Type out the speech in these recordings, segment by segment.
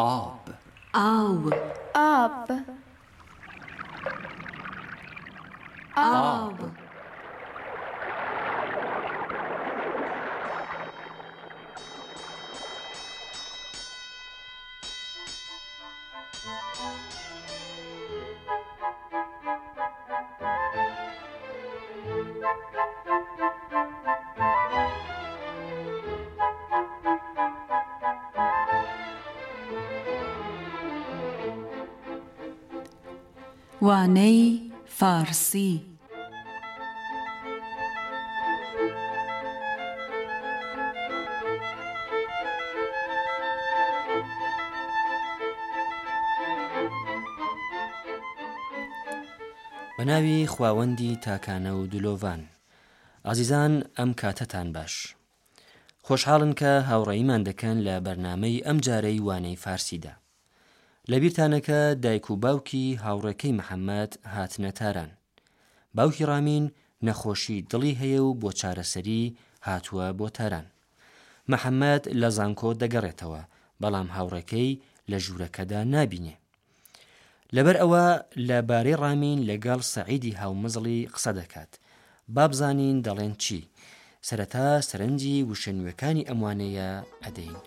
Ob. Ob. Ob. Ob. وانەی فارسی. بە ناوی خواوەندی تاکانە و دلۆڤان ئازیزان ئەم کاتەتان باش. خۆشحاڵن کە هاوڕێیمان دەکەن لە بەرنمەی ئەم جارەی وانەی فارسیدا. لە بیرتانەکە دایک و باوکی هاوڕێکەی محەممەد هاتنە تاران باوکی ڕامین نەخۆشی دڵی هەیە و بۆ چارەسەری هاتووە بۆ تاران. محەممەد لە زانکۆ دەگەڕێتەوە بەڵام هاوڕێکەی لە ژوورەکەدا نابینێ. لەبەر ئەوە لەبارەی ڕامین لەگەڵ سەعیدی هاومەزڵی قسە دەکات. بابزانین دەڵێن چی؟ سەرەتا سەرنجی وشەنوەکانی ئەموانەیە ئەدەین.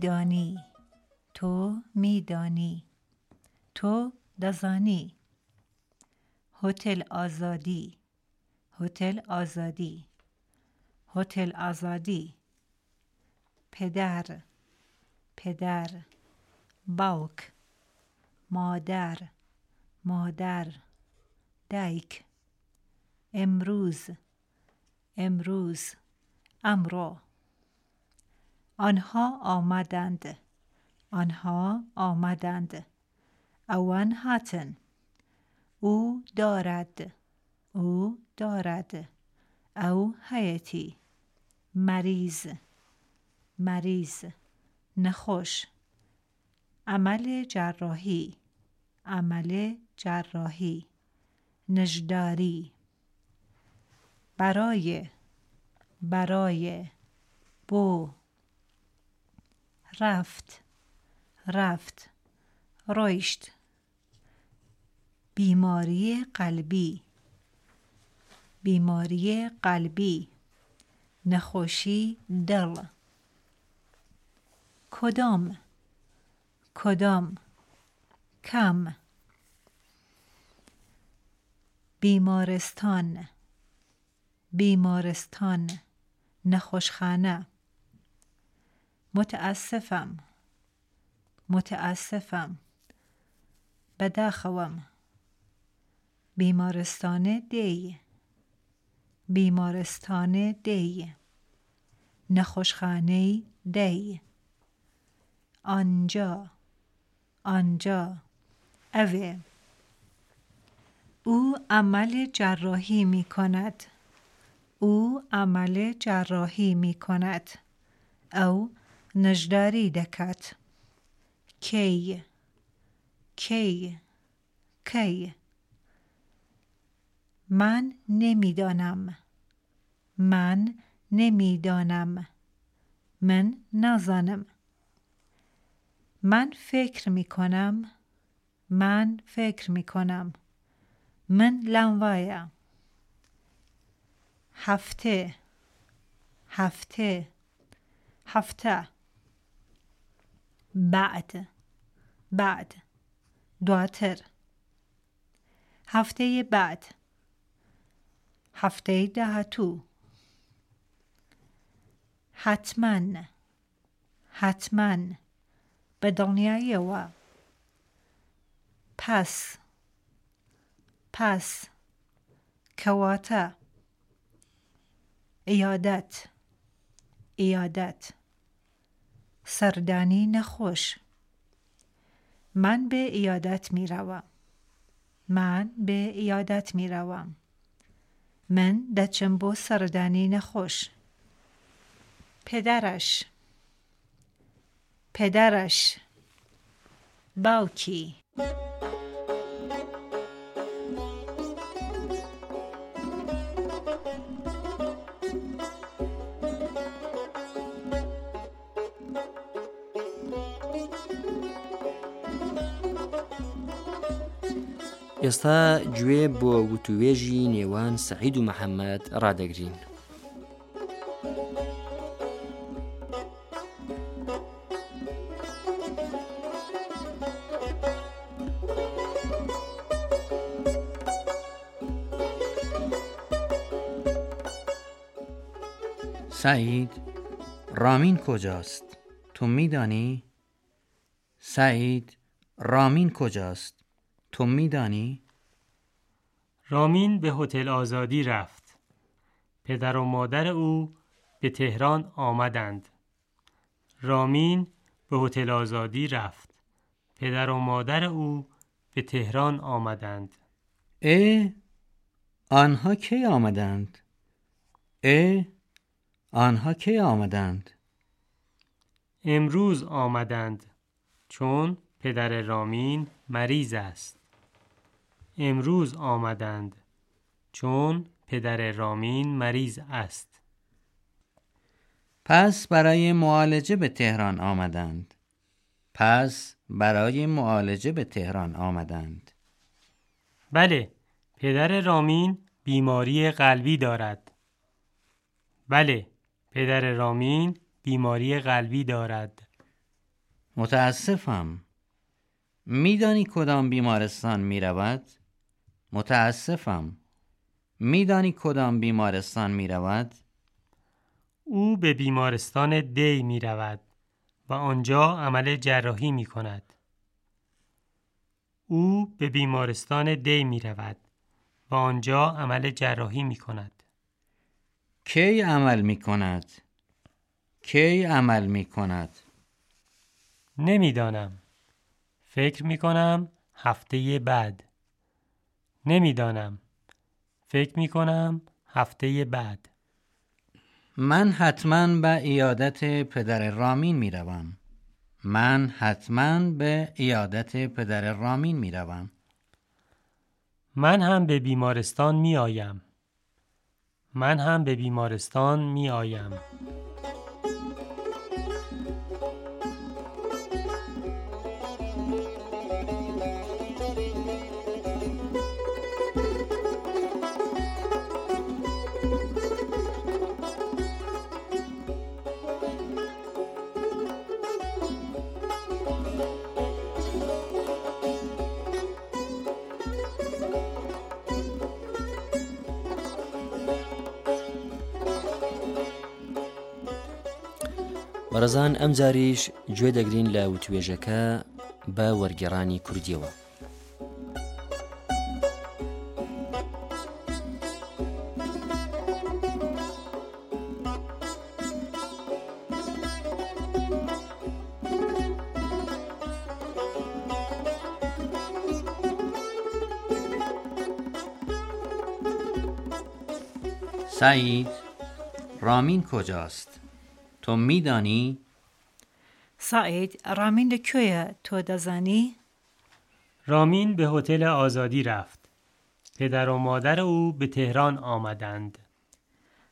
میدانی. تو میدانی. تو دزانی هتل آزادی. هتل آزادی. هتل آزادی. پدر. پدر. باوک مادر. مادر. دایک. امروز. امروز. امرو. آنها آمدند. آنها آمدند. اوان هاتن. او دارد. او دارد. او حیاتی. مریض. مریض. نخوش. عمل جراحی. عمل جراحی. نجداری. برای. برای. بو. رفت رفت. رشد. بیماری قلبی. بیماری قلبی. نخوشی دل. کدام؟ کدام؟ کم. بیمارستان. بیمارستان. نخوشخانه. متاسفم متاسفم بەداخەوەم بیمارستان دی. بیمارستان دی. نەخۆشخانەی دی. آنجا. آنجا. اوه. او عمل جراحی می کند. او عمل جراحی می کند. او نجداری دەکات. کی کی کی من نمی‌دانم. من نمی‌دانم. من نازانم. من فکر می کنم من فکر می کنم من لنوایا هفته. هفته. هفته. بعد. بعد. دواتر. هفته بعد. هفته دهتو حتما. حتما. به دنیای و. پس. پس. کواتا. ایادت. ایادت. سەردانی نەخۆش من بێ ئیادەت میراوە من بێ ئیادەت میراوە من دەچم بۆ سەردانی نەخۆش پدرش. پدرش. باوکی. ئێستا گوێ بۆ وتوێژی نێوان سەعید و محەممەد ڕدەگرین. سعید رامین کجاست؟ تو میدانی؟ سعید رامین کجاست؟ تو میدانی؟ رامین به هتل آزادی رفت. پدر و مادر او به تهران آمدند. رامین به هتل آزادی رفت. پدر و مادر او به تهران آمدند. اه آنها کی آمدند؟ اه آنها کی آمدند؟ امروز آمدند چون پدر رامین مریض است. امروز آمدند چون پدر رامین مریض است. پس برای معالجه به تهران آمدند. پس برای معالجه به تهران آمدند. بله، پدر رامین بیماری قلبی دارد. بله، پدر رامین بیماری قلبی دارد. متاسفم. میدانی کدام بیمارستان می رود؟ متاسفم. میدانی کدام بیمارستان می رود؟ او به بیمارستان دی می رود و آنجا عمل جراحی می کند. او به بیمارستان دی می رود و آنجا عمل جراحی می کند. کی عمل می کند؟ کی عمل می کند؟ نمی‌دانم. فکر می کنم هفته بعد. نمی‌دانم. فکر می کنم هفته بعد. من حتما به ایادت پدر رامین می روم. من حتما به ایادت پدر رامین می روم. من هم به بیمارستان می آیم. من هم به بیمارستان می آیم. بەڕزان ئەم جاریش گوێ دەگرین لە وتوێژەکە بە وەرگێڕانی کوردیەوە. سعید رامین کجاست؟ تو میدانی؟ سعید رامین لەکوێیە تۆ دەزانی؟ رامین به هتل آزادی رفت. پدر و مادر او به تهران آمدند.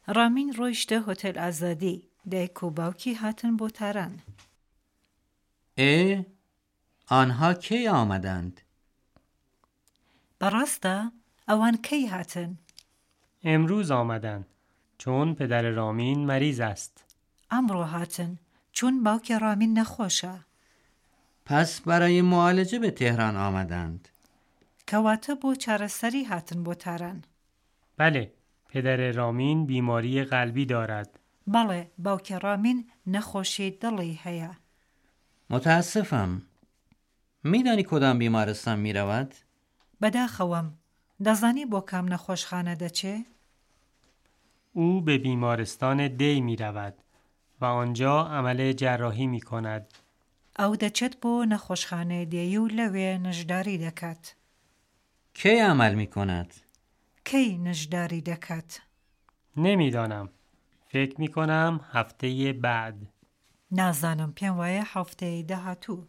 رامین ڕۆیشتە هتل ئازادی دایک و باوکی هاتن بۆ تاران. اه آنها کی آمدند؟ بەڕاستە ئەوان کەی هاتن؟ امروز آمدند چون پدر رامین مریض است. ئەمڕۆ هاتن چون باوکی رامین نەخۆشە. پس برای معالجه به تهران آمدند. کەواتە بۆ چارەسەری هاتن بۆ تاران. بله، پدر رامین بیماری قلبی دارد. بەڵێ باوکی رامین نەخۆشی دڵی هەیە. متاسفم. میدانی کدام بیمارستان می رود؟ بەداخەوەم دەزانی بۆ کام نەخۆشخانە دەچێ؟ او به بیمارستان دی می رود و آنجا عمل جراحی می کند. ئەو دەچێت بۆ نەخۆشخانەی دێی و لەوێ نەشداری دەکات. کی عمل می کند؟ کەی نەشداری دەکات؟ نمی‌دانم. فکر می کنم هفته بعد. نازانم پێم وایە هەفتەی داهاتوو.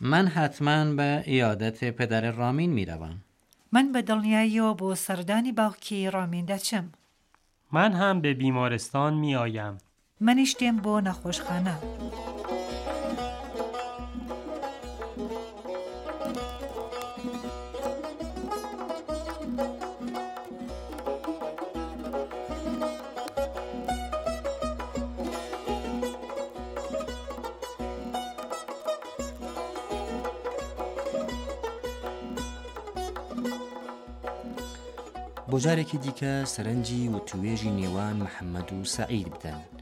من حتما به ایادت پدر رامین می روم. من بە دڵنیاییەوە بۆ سەردانی باوکی ڕامین دەچم. من هم به بیمارستان می آیم. منیش دێم بۆ نەخۆشخانە. بۆ جارێکی دیکە سەرنجی وتوێژی نێوان محەممەد و سعید بدەن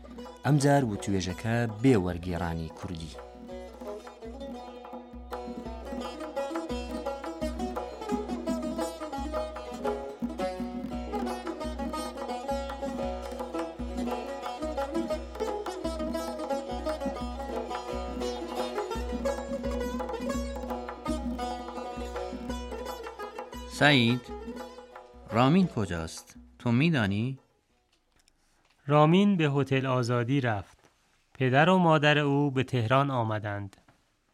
ئەمجار وتوێژەکە بێ وەرگێڕانی کوردی سعید رامین کجاست؟ تو میدانی؟ رامین به هتل آزادی رفت. پدر و مادر او به تهران آمدند.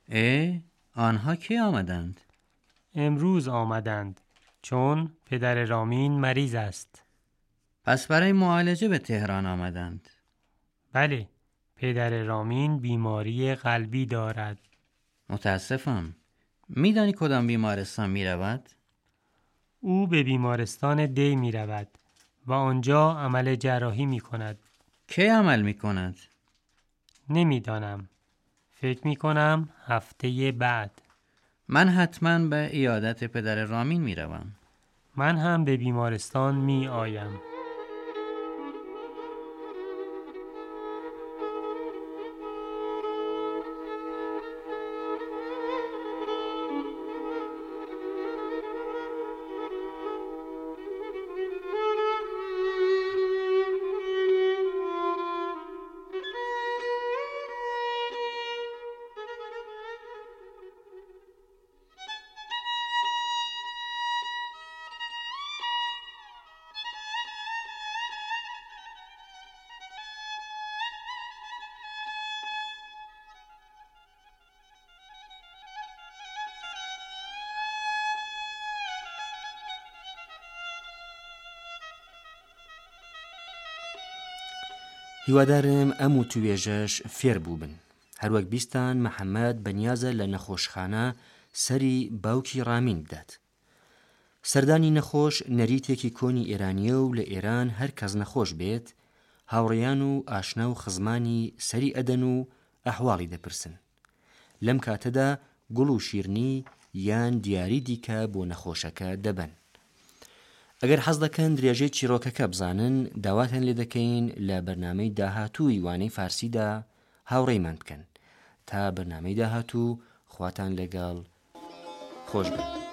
اه آنها کی آمدند؟ امروز آمدند چون پدر رامین مریض است. پس برای معالجه به تهران آمدند. بله، پدر رامین بیماری قلبی دارد. متاسفم. میدانی کدام بیمارستان می رود؟ او به بیمارستان دی می رود و آنجا عمل جراحی می کند. کی عمل می کند؟ نمی‌دانم. فکر می کنم هفته بعد. من حتما به ایادت پدر رامین می روم. من هم به بیمارستان می آیم. هیوادارم ئەم و توێژەش فێر بوو بن. هەروەک بیستان محەممەد بەنیازە لە نەخۆشخانە سەری باوکی ڕامین بدات. سەردانی نەخۆش نەریتێکی کۆنی ئێرانیە و لە ئێران هەر کەس نەخۆش بێت هاوڕێیان و ئاشنا و خزمانی سەری ئەدەن و ئەحواڵی دەپرسن. لەم کاتەدا گوڵ و شیرنی یان دیاری دیکە بۆ نەخۆشەکە دەبن ئەگەر حەز دەکەن درێژەی چیرۆکەکە بزانن داواتان لێ دەکەین لە بەرنمەی داهاتوو وانەی فارسیدا هاوڕێمان بکەن تا بەرنمەی داهاتوو خواتان لەگەڵ خۆش بن.